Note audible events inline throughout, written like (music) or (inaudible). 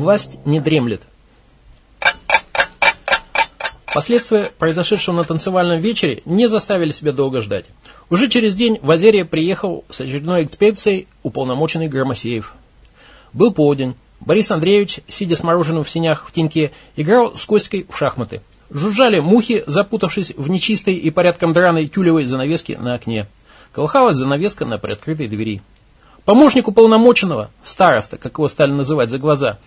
Власть не дремлет. Последствия произошедшего на танцевальном вечере не заставили себя долго ждать. Уже через день в Азере приехал с очередной экспедицией уполномоченный Громосеев. Был полдень. Борис Андреевич, сидя с мороженым в синях в теньке, играл с Костькой в шахматы. Жужжали мухи, запутавшись в нечистой и порядком драной тюлевой занавеске на окне. Колыхалась занавеска на приоткрытой двери. Помощник уполномоченного, староста, как его стали называть за глаза,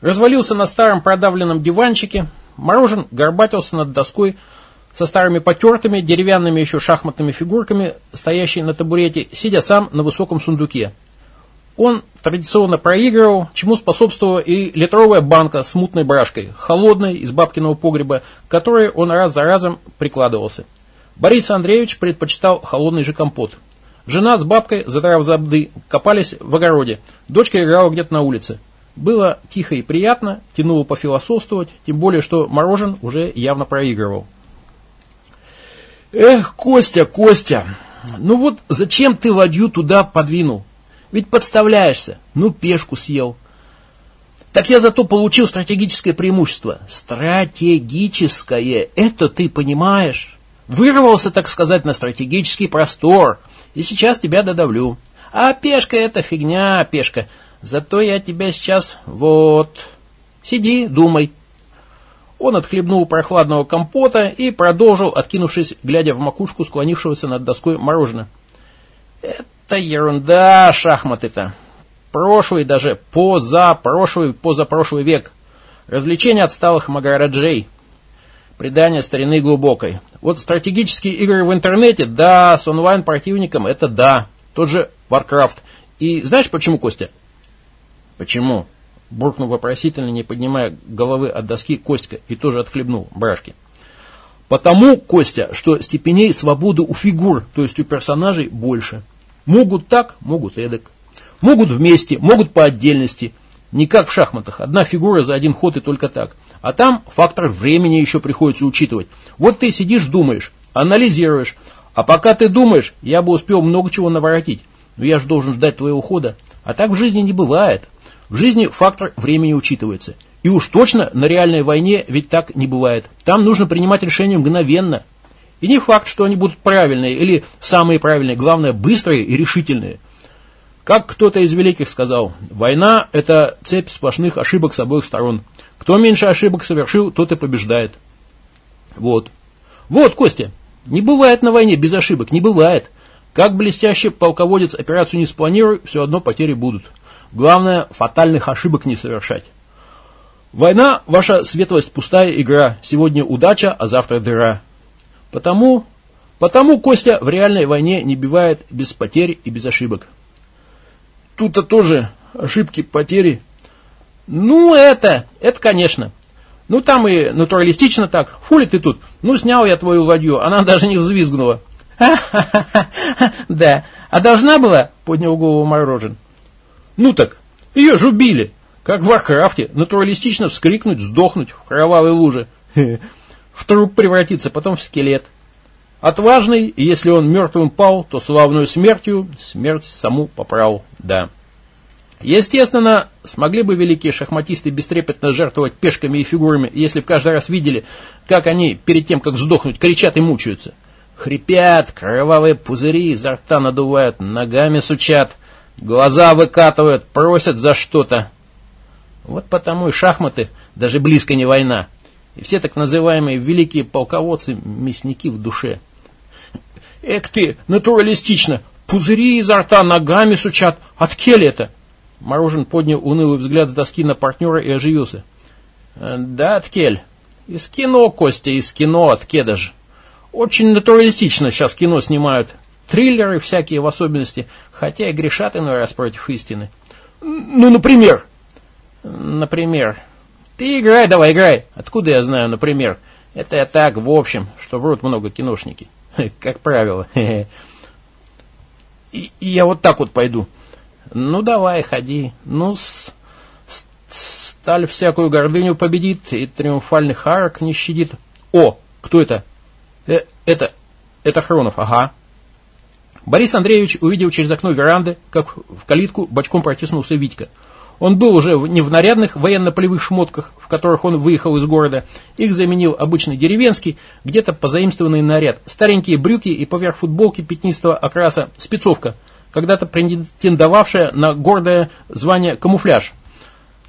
развалился на старом продавленном диванчике, Морожен горбатился над доской со старыми потертыми деревянными еще шахматными фигурками, стоящей на табурете, сидя сам на высоком сундуке. Он традиционно проигрывал, чему способствовала и литровая банка с мутной брашкой, холодной, из бабкиного погреба, к которой он раз за разом прикладывался. Борис Андреевич предпочитал холодный же компот. Жена с бабкой, задрав забды, копались в огороде. Дочка играла где-то на улице. Было тихо и приятно, тянуло пофилософствовать, тем более, что Морожен уже явно проигрывал. Эх, Костя, Костя, ну вот зачем ты ладью туда подвинул? Ведь подставляешься, ну пешку съел. Так я зато получил стратегическое преимущество. Стратегическое, это ты понимаешь? Вырвался, так сказать, на стратегический простор, и сейчас тебя додавлю. А пешка это фигня, пешка. Зато я тебя сейчас вот... Сиди, думай. Он отхлебнул прохладного компота и продолжил, откинувшись, глядя в макушку склонившегося над доской мороженое. Это ерунда, шахматы-то. Прошлый даже, позапрошлый, позапрошлый век. Развлечения отсталых магараджей. Предание старины глубокой. Вот стратегические игры в интернете, да, с онлайн-противником, это да. Тот же Warcraft. И знаешь почему, Костя? Почему? Буркнул вопросительно, не поднимая головы от доски Костька и тоже отхлебнул брашки. Потому, Костя, что степеней свободы у фигур, то есть у персонажей, больше. Могут так, могут эдак. Могут вместе, могут по отдельности. Не как в шахматах, одна фигура за один ход и только так. А там фактор времени еще приходится учитывать. Вот ты сидишь, думаешь, анализируешь. А пока ты думаешь, я бы успел много чего наворотить. Но я же должен ждать твоего ухода. А так в жизни не бывает. В жизни фактор времени учитывается. И уж точно на реальной войне ведь так не бывает. Там нужно принимать решения мгновенно. И не факт, что они будут правильные или самые правильные, главное, быстрые и решительные. Как кто-то из великих сказал, война – это цепь сплошных ошибок с обоих сторон. Кто меньше ошибок совершил, тот и побеждает. Вот. Вот, Костя, не бывает на войне без ошибок, не бывает. Как блестящий полководец операцию не спланируй, все одно потери будут. Главное, фатальных ошибок не совершать. Война, ваша светлость, пустая игра. Сегодня удача, а завтра дыра. Потому, потому Костя в реальной войне не бывает без потерь и без ошибок. Тут-то тоже ошибки, потери. Ну, это, это конечно. Ну, там и натуралистично так. Фули ты тут. Ну, снял я твою ладью, она даже не взвизгнула. (laughs) Да, а должна была, поднял голову Морожен. Ну так, ее же убили. Как в Варкрафте, натуралистично вскрикнуть, сдохнуть в кровавой луже. В труп превратиться, потом в скелет. Отважный, если он мертвым пал, то славную смертью смерть саму поправил, да. Естественно, смогли бы великие шахматисты бестрепетно жертвовать пешками и фигурами, если бы каждый раз видели, как они перед тем, как сдохнуть, кричат и мучаются. Хрипят, кровавые пузыри изо рта надувают, ногами сучат – Глаза выкатывают, просят за что-то. Вот потому и шахматы даже близко не война. И все так называемые великие полководцы мясники в душе. Эк ты, натуралистично, пузыри изо рта ногами сучат. От кель это? Морожен поднял унылый взгляд с доски на партнера и оживился. «Э, да, от. Из кино, Костя, из кино, от кедаж. Очень натуралистично сейчас кино снимают. Триллеры всякие в особенности, хотя и грешат иной раз против истины. Ну, например? Например. Ты играй, давай играй. Откуда я знаю, например? Это я так, в общем, что врут много киношники. (laughs) Как правило. (laughs) И, и я вот так вот пойду. Ну, давай, ходи. Ну, с, с, сталь всякую гордыню победит и триумфальных арок не щадит. О, кто это? Э, это, это Хронов, ага. Борис Андреевич увидел через окно веранды, как в калитку бочком протиснулся Витька. Он был уже не в нарядных военно-полевых шмотках, в которых он выехал из города. Их заменил обычный деревенский, где-то позаимствованный наряд. Старенькие брюки и поверх футболки пятнистого окраса спецовка, когда-то претендовавшая на гордое звание камуфляж.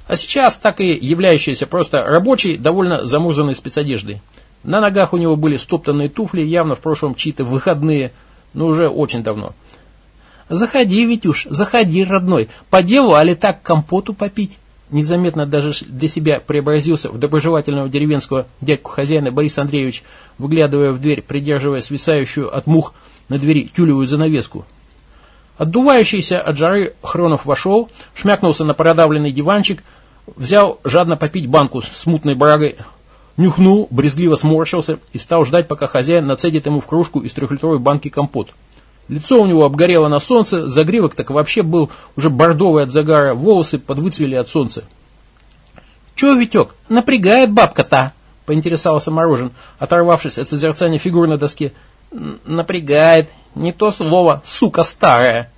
А сейчас так и являющаяся просто рабочей, довольно замурзанной спецодеждой. На ногах у него были стоптанные туфли, явно в прошлом чьи-то выходные, но уже очень давно. «Заходи, Витюш, заходи, родной, по делу, али так компоту попить?» Незаметно даже для себя преобразился в доброжелательного деревенского дядьку хозяина Борис Андреевич, выглядывая в дверь, придерживая свисающую от мух на двери тюлевую занавеску. Отдувающийся от жары Хронов вошел, шмякнулся на продавленный диванчик, взял жадно попить банку с мутной брагой, нюхнул, брезгливо сморщился и стал ждать, пока хозяин нацедит ему в кружку из трехлитровой банки компот. Лицо у него обгорело на солнце, загривок так вообще был уже бордовый от загара, волосы подвыцвели от солнца. «Чего, Витек, напрягает бабка-то?» — поинтересовался Морожен, оторвавшись от созерцания фигур на доске. «Напрягает. Не то слово, сука старая.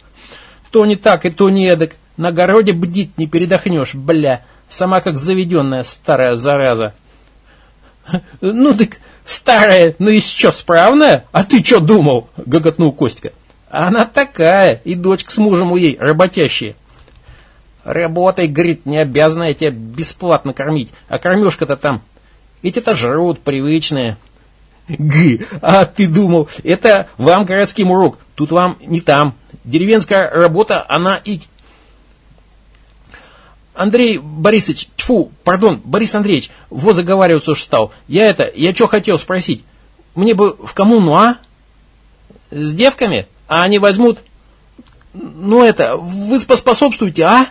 То не так и то не эдак. На огороде бдить не передохнешь, бля. Сама как заведенная старая зараза». «Ну так старая, ну и что, справная? А ты что думал?» — гоготнул Костька. Она такая, и дочка с мужем у ей работящие. Работай, говорит, не обязана я тебя бесплатно кормить, а кормежка-то там. Эти-то жрут, привычные. Г, а ты думал, это вам городский урок, тут вам не там. Деревенская работа, она и... Андрей Борисович, тьфу, пардон, Борис Андреевич, вот заговариваться уж стал. Я это, я что хотел спросить? Мне бы в коммуну, а? С девками? а они возьмут, ну это, вы поспособствуете, а?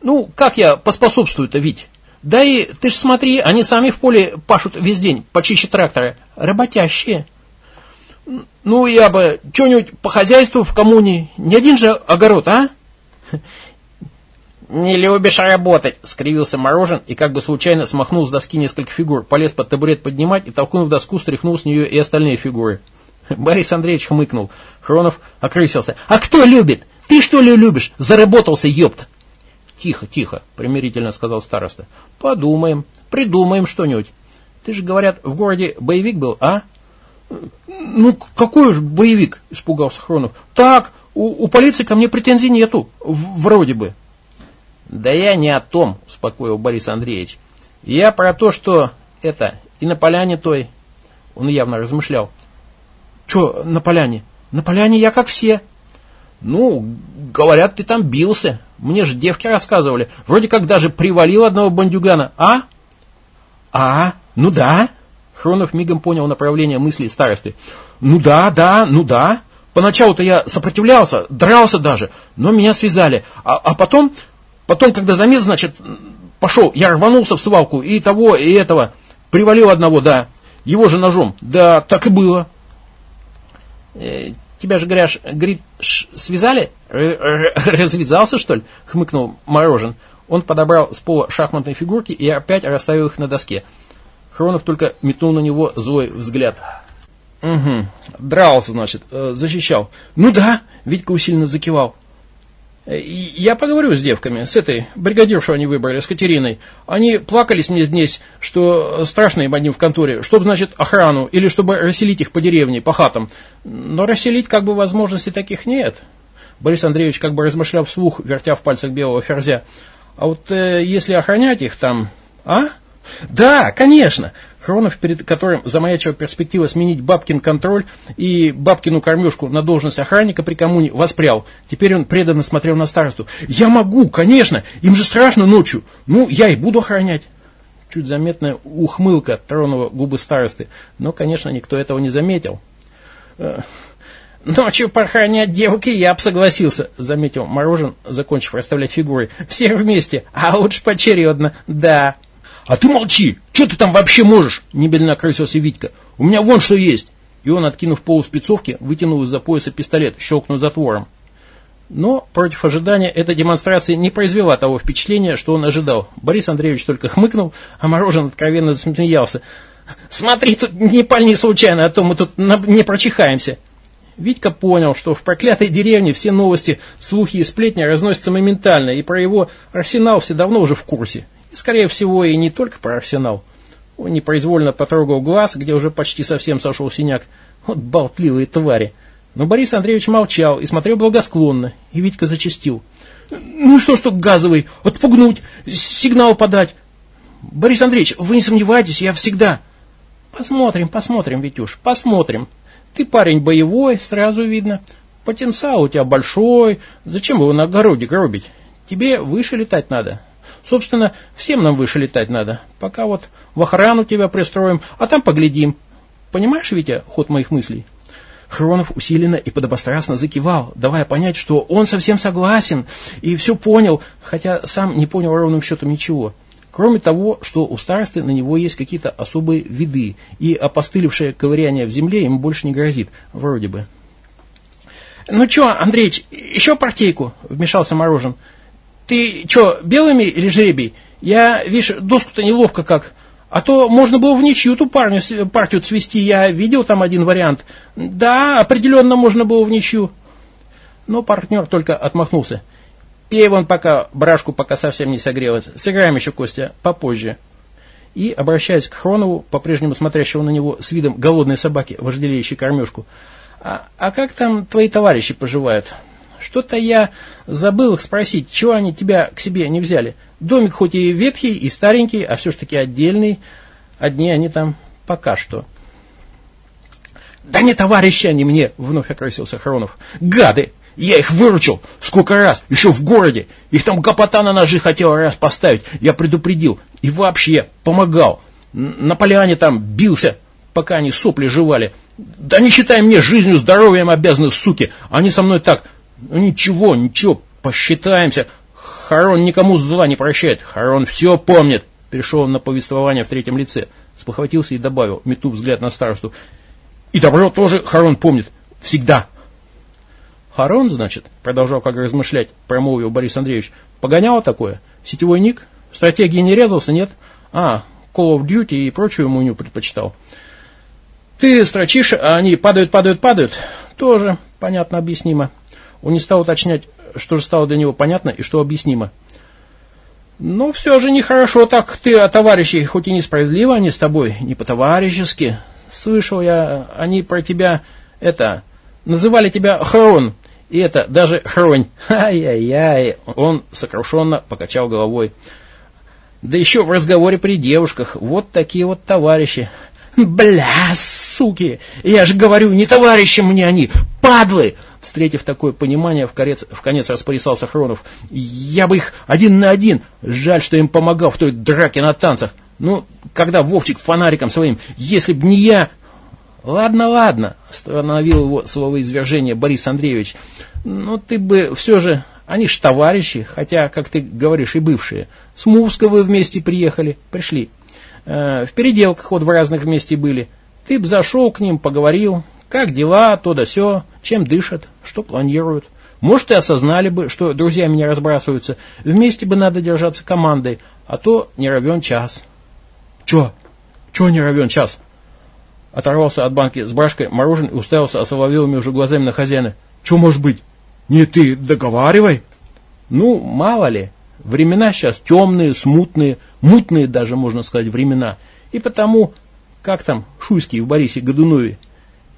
Ну, как я поспособствую-то, Вить? Да и ты ж смотри, они сами в поле пашут весь день, почище трактора. Работящие. Ну, я бы что-нибудь по хозяйству в коммуне. Не один же огород, а? «Не любишь работать!» — скривился Морожен и как бы случайно смахнул с доски несколько фигур, полез под табурет поднимать и, толкнув доску, стряхнул с нее и остальные фигуры. Борис Андреевич хмыкнул. Хронов окрысился. «А кто любит? Ты что ли любишь? Заработался, ёпт!» «Тихо, тихо», — примирительно сказал староста. «Подумаем, придумаем что-нибудь. Ты же, говорят, в городе боевик был, а?» «Ну, какой же боевик?» — испугался Хронов. «Так, у, у полиции ко мне претензий нету, вроде бы». «Да я не о том», — успокоил Борис Андреевич. «Я про то, что это, и на поляне той...» Он явно размышлял. Че на поляне? На поляне я как все. Ну, говорят, ты там бился. Мне же девки рассказывали. Вроде как даже привалил одного бандюгана. А? А? Ну да. Хронов мигом понял направление мыслей старости. Ну да, да, ну да. Поначалу-то я сопротивлялся, дрался даже, но меня связали. А, а потом, потом, когда замес, значит, пошел, я рванулся в свалку, и того, и этого. Привалил одного, да. Его же ножом. Да, так и было. Э, тебя же, говорят, говорит, связали? Развязался, что ли? Хмыкнул Морожен. Он подобрал с пола шахматные фигурки и опять расставил их на доске. Хронов только метнул на него злой взгляд. Угу, дрался, значит, э, защищал. Ну да, Витька усиленно закивал. Я поговорю с девками, с этой бригадиршу они выбрали, с Катериной. Они плакались мне здесь, что страшно им одним в конторе, чтобы, значит, охрану, или чтобы расселить их по деревне, по хатам. Но расселить как бы возможности таких нет. Борис Андреевич как бы размышлял вслух, вертя в пальцах белого ферзя. А вот э, если охранять их там, а? Да, конечно. Хронов, перед которым замаячила перспектива сменить Бабкин контроль и Бабкину кормежку на должность охранника при коммуне, воспрял. Теперь он преданно смотрел на старосту. «Я могу, конечно! Им же страшно ночью! Ну, я и буду охранять!» Чуть заметная ухмылка тронула губы старосты, но, конечно, никто этого не заметил. «Э, «Ночью похоронять девок и я бы согласился», — заметил Морожен, закончив расставлять фигуры. «Все вместе, а лучше поочередно, да». «А ты молчи! Что ты там вообще можешь?» – немедленно окрысился Витька. «У меня вон что есть!» И он, откинув полу спецовки, вытянул из-за пояса пистолет, щелкнул затвором. Но против ожидания эта демонстрация не произвела того впечатления, что он ожидал. Борис Андреевич только хмыкнул, а Морожен откровенно засмеялся. «Смотри, тут не пальни случайно, а то мы тут не прочихаемся!» Витька понял, что в проклятой деревне все новости, слухи и сплетни разносятся моментально, и про его арсенал все давно уже в курсе. И, скорее всего, и не только про арсенал. Непроизвольно потрогал глаз, где уже почти совсем сошел синяк. Вот болтливые твари. Но Борис Андреевич молчал и смотрел благосклонно, и Витька зачастил. «Ну что, что газовый? Отпугнуть? Сигнал подать?» «Борис Андреевич, вы не сомневайтесь, я всегда...» «Посмотрим, посмотрим, Витюш, посмотрим. Ты парень боевой, сразу видно. Потенциал у тебя большой. Зачем его на огороде гробить? Тебе выше летать надо. Собственно, всем нам выше летать надо. Пока вот в охрану тебя пристроим, а там поглядим. Понимаешь, Витя, ход моих мыслей?» Хронов усиленно и подобострастно закивал, давая понять, что он совсем согласен и все понял, хотя сам не понял ровным счетом ничего. Кроме того, что у старосты на него есть какие-то особые виды, и опостылевшее ковыряние в земле ему больше не грозит, вроде бы. «Ну что, Андреич, еще партейку?» – вмешался Морожен. «Ты что, белыми или жребий? Я, видишь, доску-то неловко как. А то можно было в ничью ту парню, партию свести. Я видел там один вариант. Да, определенно можно было в ничью». Но партнер только отмахнулся. Пей вон пока, брашку пока совсем не согрелась. Сыграем еще, Костя, попозже. И, обращаясь к Хронову, по-прежнему смотрящего на него с видом голодной собаки, вожделеющей кормежку, а, а как там твои товарищи поживают? Что-то я забыл их спросить, чего они тебя к себе не взяли? Домик хоть и ветхий, и старенький, а все ж таки отдельный. Одни они там пока что. «Да не товарищи они мне!» — вновь окрысился Хронов. «Гады! Я их выручил. Сколько раз? Еще в городе. Их там гопота на ножи хотел раз поставить. Я предупредил. И вообще помогал. На поляне там бился, пока они сопли жевали. Да не считай мне жизнью, здоровьем обязаны, суки. Они со мной так. Ну ничего, ничего, посчитаемся. Харон никому зла не прощает. Харон все помнит. Перешел он на повествование в третьем лице. Спохватился и добавил, мету взгляд на старосту. И добро тоже Харон помнит. Всегда. Харон, значит, продолжал как размышлять, промолвил Борис Андреевич, погоняло такое? Сетевой ник? Стратегии не резался, нет? А, Call of Duty и прочую муню предпочитал. Ты строчишь, а они падают, падают, падают. Тоже понятно, объяснимо. Он не стал уточнять, что же стало для него понятно и что объяснимо. Но все же нехорошо так. Ты о товарищей, хоть и несправедливо, они с тобой не по-товарищески. Слышал я, они про тебя, это, называли тебя Хрон. И это даже хронь. Ай-яй-яй. Он сокрушенно покачал головой. Да еще в разговоре при девушках. Вот такие вот товарищи. Бля, суки! Я же говорю, не товарищи мне они, падлы! Встретив такое понимание, в конец, в конец распорисался Хронов. Я бы их один на один. Жаль, что им помогал в той драке на танцах. Ну, когда Вовчик фонариком своим, если б не я, Ладно, ладно, остановил его слово извержения Борис Андреевич. Ну ты бы все же, они ж товарищи, хотя, как ты говоришь, и бывшие. С Мувска вы вместе приехали, пришли. Э, в переделках вот в разных вместе были. Ты бы зашел к ним, поговорил, как дела, то да сё, чем дышат, что планируют. Может, и осознали бы, что друзья меня разбрасываются. Вместе бы надо держаться командой, а то не равен час. Чё? Чё не равен час? Оторвался от банки с брашкой морожен и уставился осоловелыми уже глазами на хозяина. Что может быть? Не ты договаривай. Ну, мало ли. Времена сейчас темные, смутные, мутные даже, можно сказать, времена. И потому, как там Шуйский в Борисе Годунове,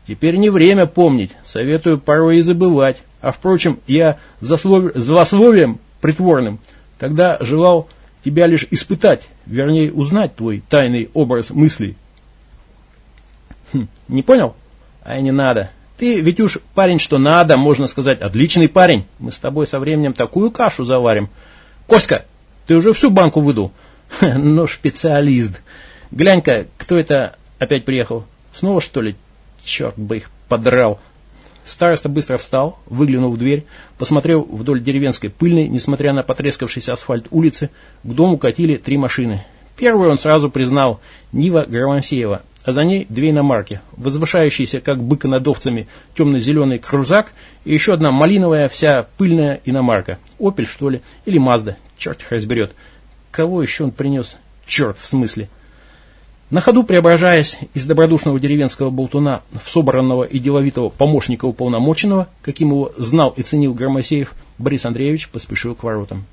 теперь не время помнить, советую порой и забывать. А впрочем, я заслов... злословием притворным тогда желал тебя лишь испытать, вернее узнать твой тайный образ мыслей. Хм, не понял? А не надо. Ты ведь уж парень, что надо, можно сказать, отличный парень. Мы с тобой со временем такую кашу заварим. Костя, ты уже всю банку выдул? (laughs) Ну, специалист. Глянь-ка, кто это опять приехал? Снова, что ли? Черт бы их подрал. Староста быстро встал, выглянул в дверь, посмотрел вдоль деревенской пыльной, несмотря на потрескавшийся асфальт улицы, к дому катили три машины. Первую он сразу признал – Нива Громансеева, а за ней две иномарки, возвышающиеся, как бык над овцами, темно-зеленый крузак и еще одна малиновая, вся пыльная иномарка. Опель, что ли, или Мазда, черт их разберет. Кого еще он принес? Черт, в смысле. На ходу преображаясь из добродушного деревенского болтуна в собранного и деловитого помощника уполномоченного, каким его знал и ценил Громосеев, Борис Андреевич поспешил к воротам.